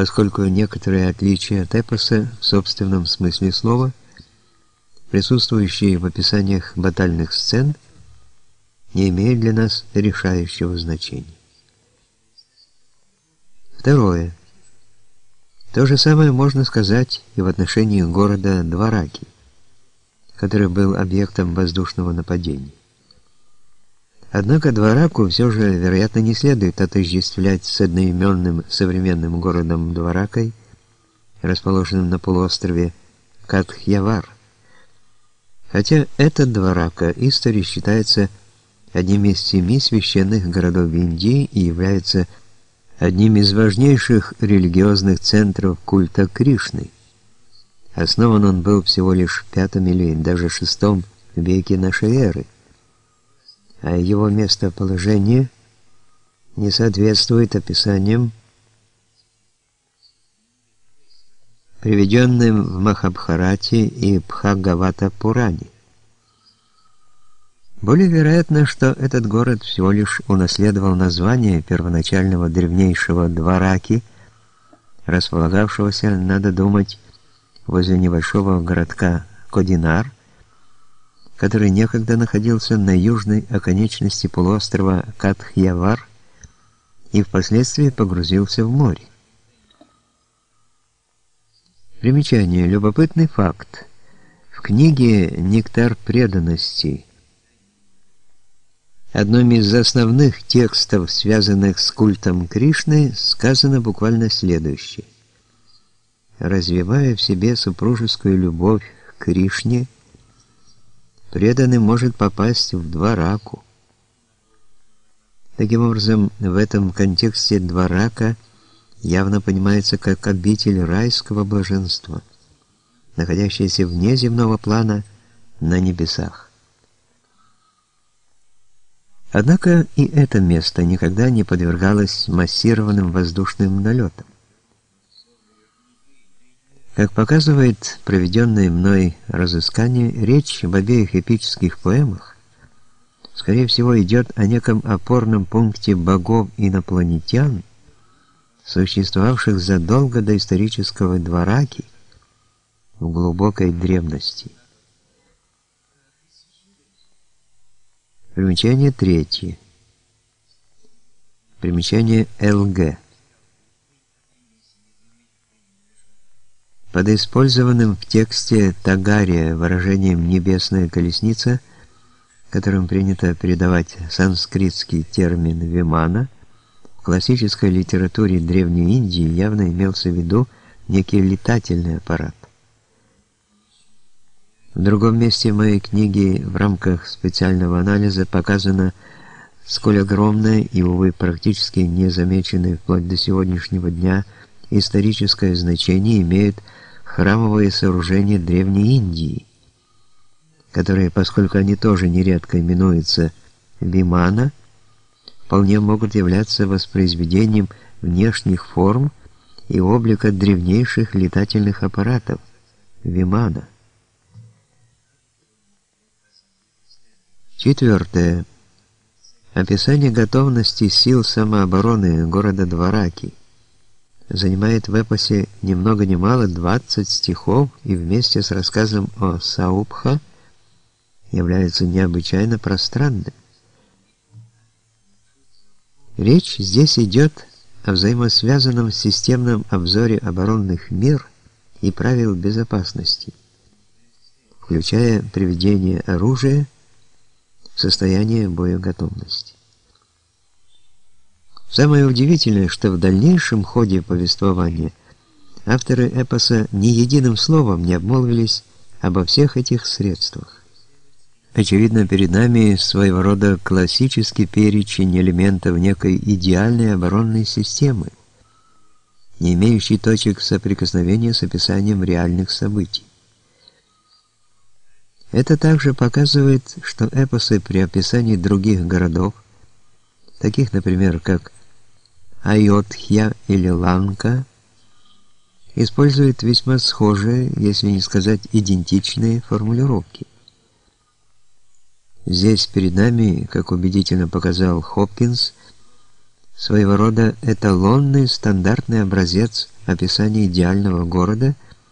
поскольку некоторые отличия от эпоса в собственном смысле слова, присутствующие в описаниях батальных сцен, не имеют для нас решающего значения. Второе. То же самое можно сказать и в отношении города Двараки, который был объектом воздушного нападения. Однако Двараку все же, вероятно, не следует отождествлять с одноименным современным городом Дваракой, расположенным на полуострове Катхьявар. Хотя этот Дварака истории считается одним из семи священных городов Индии и является одним из важнейших религиозных центров культа Кришны. Основан он был всего лишь в V или даже VI веке нашей эры а его местоположение не соответствует описаниям, приведенным в Махабхарате и Бхагавата-Пуране. Более вероятно, что этот город всего лишь унаследовал название первоначального древнейшего Двараки, располагавшегося, надо думать, возле небольшого городка Кодинар, который некогда находился на южной оконечности полуострова Катхьявар и впоследствии погрузился в море. Примечание. Любопытный факт. В книге «Нектар преданности» одном из основных текстов, связанных с культом Кришны, сказано буквально следующее. Развивая в себе супружескую любовь к Кришне, преданный может попасть в двораку. Таким образом, в этом контексте дворака явно понимается как обитель райского блаженства, находящаяся вне земного плана на небесах. Однако и это место никогда не подвергалось массированным воздушным налетам. Как показывает проведенное мной разыскание, речь в обеих эпических поэмах, скорее всего, идет о неком опорном пункте богов-инопланетян, существовавших задолго до исторического двораки в глубокой древности. Примечание третье. Примечание ЛГ. Под использованным в тексте Тагария выражением «небесная колесница», которым принято передавать санскритский термин «вимана», в классической литературе Древней Индии явно имелся в виду некий летательный аппарат. В другом месте моей книги в рамках специального анализа показано, сколь огромное и, увы, практически незамеченное вплоть до сегодняшнего дня историческое значение имеет храмовые сооружения Древней Индии, которые, поскольку они тоже нередко именуются Вимана, вполне могут являться воспроизведением внешних форм и облика древнейших летательных аппаратов Вимана. Четвертое. Описание готовности сил самообороны города Двараки занимает в эпосе ни много ни мало 20 стихов и вместе с рассказом о Саубха является необычайно пространным. Речь здесь идет о взаимосвязанном системном обзоре оборонных мер и правил безопасности, включая приведение оружия в состояние боеготовности. Самое удивительное, что в дальнейшем ходе повествования авторы эпоса ни единым словом не обмолвились обо всех этих средствах. Очевидно, перед нами своего рода классический перечень элементов некой идеальной оборонной системы, не имеющей точек соприкосновения с описанием реальных событий. Это также показывает, что эпосы при описании других городов, таких, например, как Айотхья или Ланка использует весьма схожие, если не сказать идентичные формулировки. Здесь перед нами, как убедительно показал Хопкинс, своего рода эталонный стандартный образец описание идеального города –